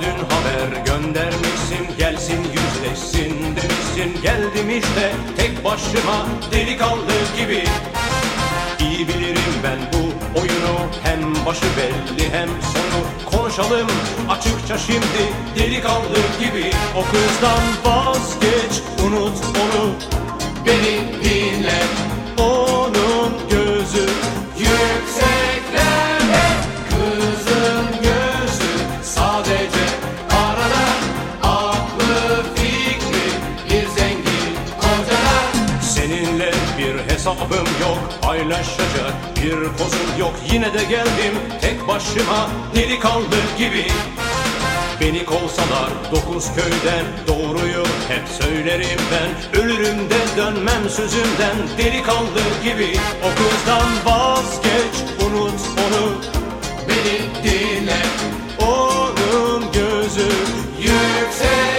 Dün haber göndermişsin gelsin yüzleşsin demişsin. Geldim işte tek başıma delikanlı gibi. İyi bilirim ben bu oyunu hem başı belli hem sonu. Konuşalım açıkça şimdi delikanlı gibi. O kızdan vazgeç unut onu Beni dinle. Onun hesabım yok paylaşacak bir kozum yok. Yine de geldim tek başıma delikanlı gibi. Beni kovsalar dokuz köyden doğruyu hep söylerim ben. Ölürüm de dönmem sözümden delikanlı gibi. O kızdan vazgeç unut onu Beni dinle. Onun gözü yükseklerde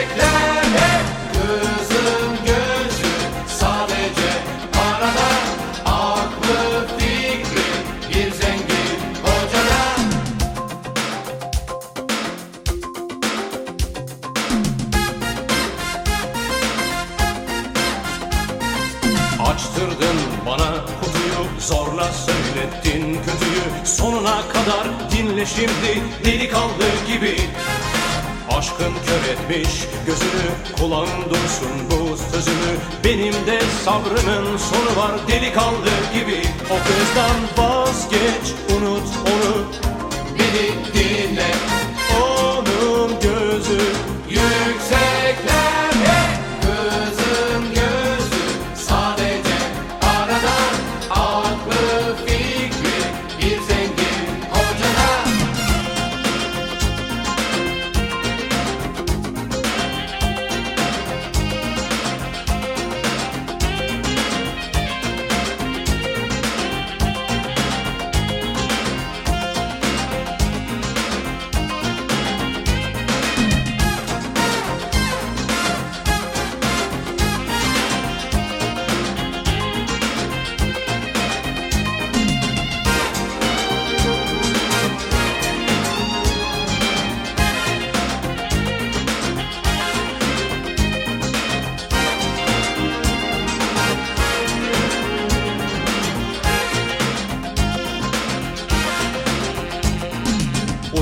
zorla söylettin kötüyü Sonuna kadar dinle şimdi delikanlı gibi. Aşkın kör etmiş gözünü kulağın duysun bu sözümü. Benim de sabrımın sonu var delikanlı gibi. O kızdan vazgeç unut onu Beni dinle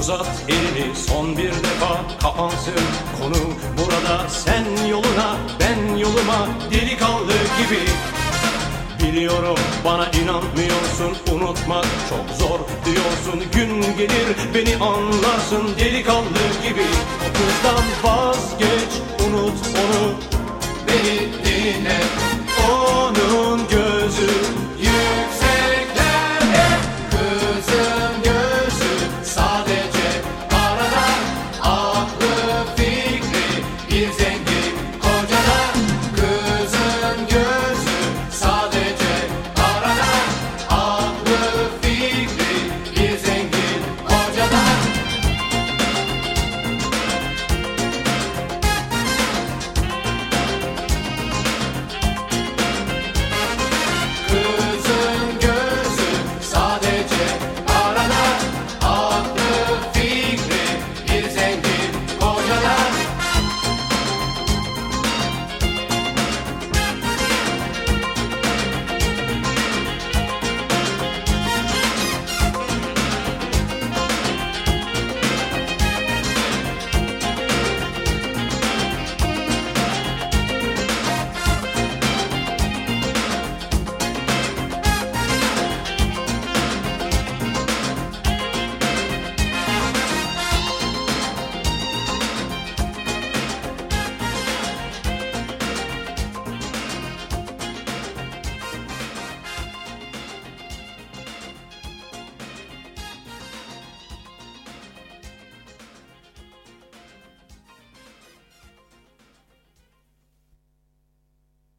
Uzat elini son bir defa kapansın konu. Burada Sen yoluna ben yoluma delikanlı gibi. Biliyorum bana inanmıyorsun unutmak çok zor diyorsun. Gün gelir beni anlarsın delikanlı gibi. O kızdan vazgeç unut onu